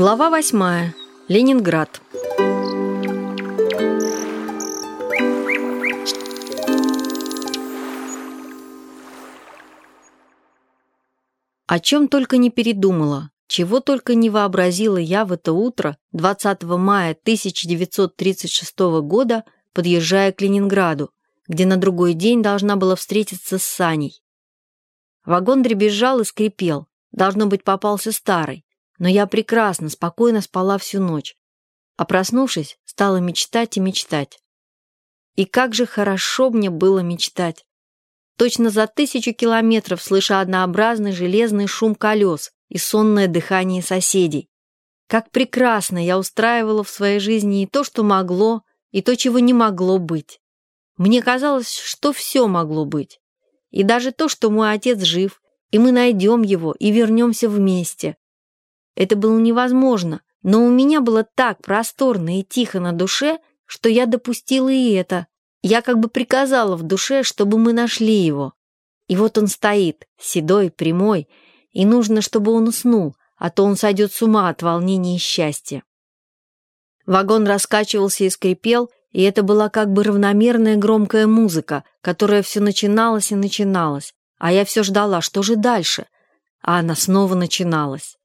Глава восьмая. Ленинград. О чем только не передумала, чего только не вообразила я в это утро 20 мая 1936 года, подъезжая к Ленинграду, где на другой день должна была встретиться с Саней. Вагон дребезжал и скрипел, должно быть, попался старый но я прекрасно, спокойно спала всю ночь. А проснувшись, стала мечтать и мечтать. И как же хорошо мне было мечтать. Точно за тысячу километров слыша однообразный железный шум колес и сонное дыхание соседей. Как прекрасно я устраивала в своей жизни и то, что могло, и то, чего не могло быть. Мне казалось, что все могло быть. И даже то, что мой отец жив, и мы найдем его и вернемся вместе, это было невозможно, но у меня было так просторно и тихо на душе, что я допустила и это. Я как бы приказала в душе, чтобы мы нашли его. И вот он стоит, седой, прямой, и нужно, чтобы он уснул, а то он сойдет с ума от волнения и счастья. Вагон раскачивался и скрипел, и это была как бы равномерная громкая музыка, которая все начиналась и начиналась, а я все ждала, что же дальше, а она снова начиналась.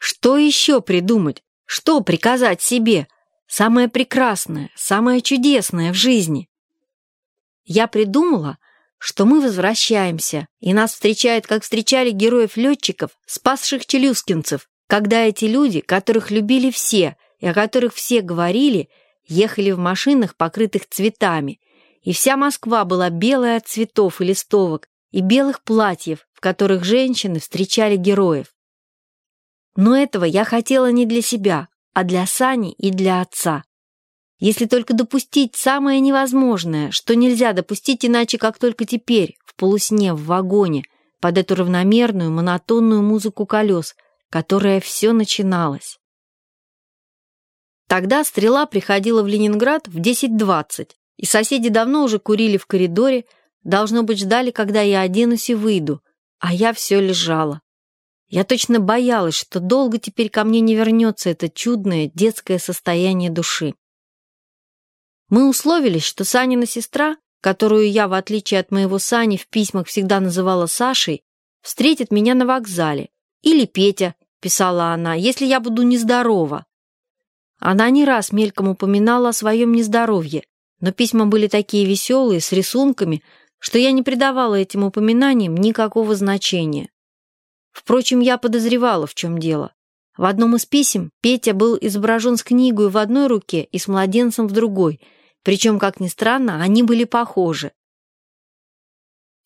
Что еще придумать? Что приказать себе? Самое прекрасное, самое чудесное в жизни. Я придумала, что мы возвращаемся, и нас встречают, как встречали героев-летчиков, спасших челюскинцев, когда эти люди, которых любили все и о которых все говорили, ехали в машинах, покрытых цветами, и вся Москва была белая от цветов и листовок, и белых платьев, в которых женщины встречали героев. Но этого я хотела не для себя, а для Сани и для отца. Если только допустить самое невозможное, что нельзя допустить иначе, как только теперь, в полусне, в вагоне, под эту равномерную, монотонную музыку колес, которая все начиналась. Тогда стрела приходила в Ленинград в 10.20, и соседи давно уже курили в коридоре, должно быть, ждали, когда я оденусь и выйду, а я все лежала. Я точно боялась, что долго теперь ко мне не вернется это чудное детское состояние души. Мы условились, что Санина сестра, которую я, в отличие от моего Сани, в письмах всегда называла Сашей, встретит меня на вокзале. Или Петя, писала она, если я буду нездорова. Она не раз мельком упоминала о своем нездоровье, но письма были такие веселые, с рисунками, что я не придавала этим упоминаниям никакого значения. Впрочем, я подозревала, в чем дело. В одном из писем Петя был изображен с книгой в одной руке и с младенцем в другой, причем, как ни странно, они были похожи.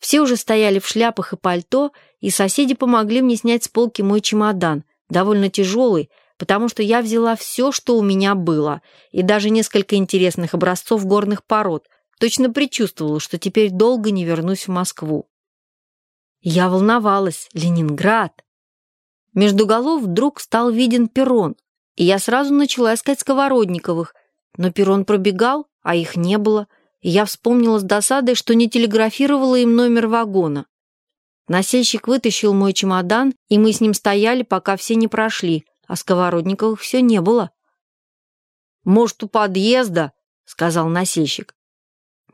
Все уже стояли в шляпах и пальто, и соседи помогли мне снять с полки мой чемодан, довольно тяжелый, потому что я взяла все, что у меня было, и даже несколько интересных образцов горных пород, точно предчувствовала, что теперь долго не вернусь в Москву. Я волновалась. Ленинград. Между голов вдруг стал виден перрон, и я сразу начала искать сковородниковых, но перрон пробегал, а их не было, и я вспомнила с досадой, что не телеграфировала им номер вагона. Носильщик вытащил мой чемодан, и мы с ним стояли, пока все не прошли, а сковородниковых все не было. «Может, у подъезда?» — сказал носильщик.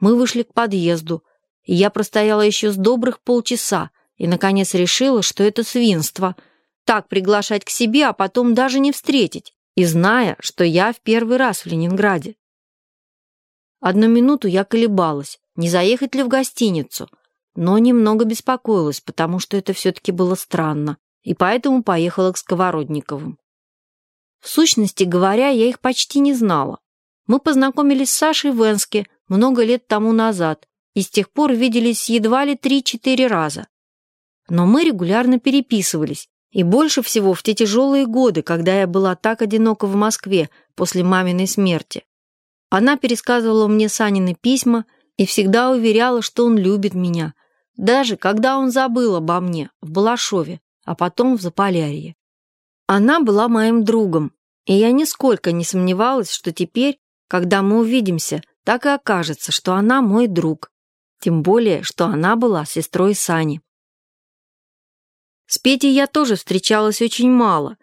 Мы вышли к подъезду, и я простояла еще с добрых полчаса, и, наконец, решила, что это свинство. Так приглашать к себе, а потом даже не встретить, и зная, что я в первый раз в Ленинграде. Одну минуту я колебалась, не заехать ли в гостиницу, но немного беспокоилась, потому что это все-таки было странно, и поэтому поехала к Сковородниковым. В сущности говоря, я их почти не знала. Мы познакомились с Сашей в Энске много лет тому назад, и с тех пор виделись едва ли три-четыре раза но мы регулярно переписывались, и больше всего в те тяжелые годы, когда я была так одинока в Москве после маминой смерти. Она пересказывала мне Санины письма и всегда уверяла, что он любит меня, даже когда он забыл обо мне в Балашове, а потом в Заполярье. Она была моим другом, и я нисколько не сомневалась, что теперь, когда мы увидимся, так и окажется, что она мой друг. Тем более, что она была сестрой Сани. С Петей я тоже встречалась очень мало.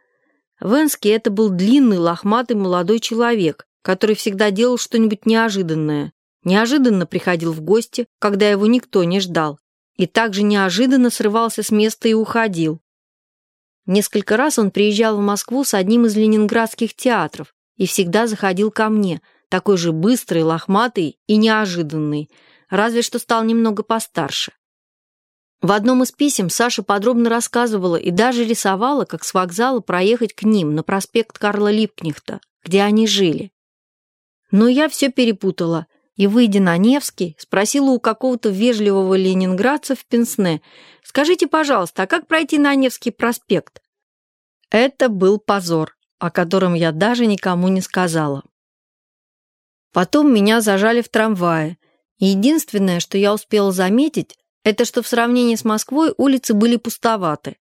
В Энске это был длинный, лохматый молодой человек, который всегда делал что-нибудь неожиданное. Неожиданно приходил в гости, когда его никто не ждал, и также неожиданно срывался с места и уходил. Несколько раз он приезжал в Москву с одним из ленинградских театров и всегда заходил ко мне, такой же быстрый, лохматый и неожиданный, разве что стал немного постарше. В одном из писем Саша подробно рассказывала и даже рисовала, как с вокзала проехать к ним на проспект Карла Липкнехта, где они жили. Но я все перепутала и, выйдя на Невский, спросила у какого-то вежливого ленинградца в Пенсне, «Скажите, пожалуйста, а как пройти на Невский проспект?» Это был позор, о котором я даже никому не сказала. Потом меня зажали в трамвае, единственное, что я успела заметить, это что в сравнении с Москвой улицы были пустоваты.